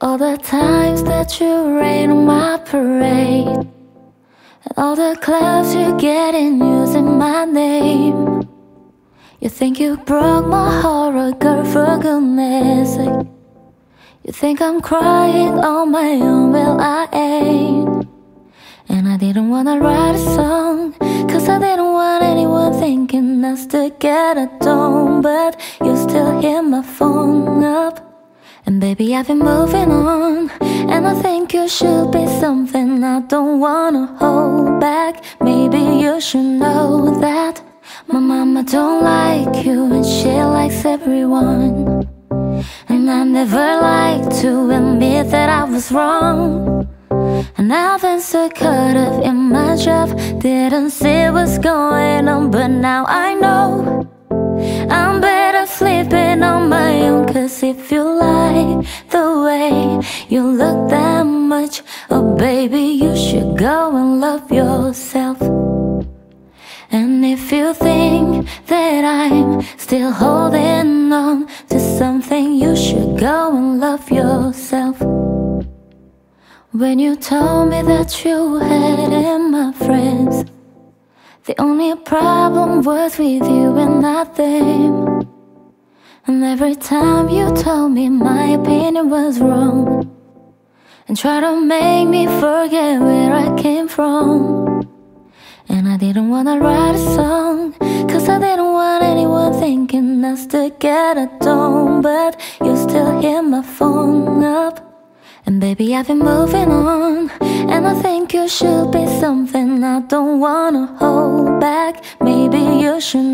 All the times that you rain on my parade. And all the clubs you get in using my name. You think you broke my heart, oh girl, for goodness sake. You think I'm crying on my own, well I ain't. And I didn't wanna write a song Cause I didn't want anyone thinking us together, don't But you still hear my and baby, I've been moving on. And I think you should be something I don't wanna hold back. Maybe you should know that my mama don't like you and she likes everyone. And I never like to admit that I was wrong. And I've been so caught up in my job, didn't see what's going on, but now I know if you like the way you look that much, oh baby, you should go and love yourself. And if you think that I'm still holding on to something, you should go and love yourself. When you told me that you had my friends, the only problem was with you and nothing. And every time you told me my opinion was wrong, and tried to make me forget where I came from. And I didn't wanna write a song, cause I didn't want anyone thinking us together, don't. But you still hit my phone up. And baby, I've been moving on. And I think you should be something I don't wanna hold back. Maybe you should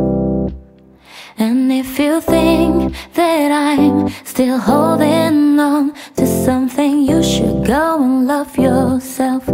And if you think that I'm still holding on to something You should go and love yourself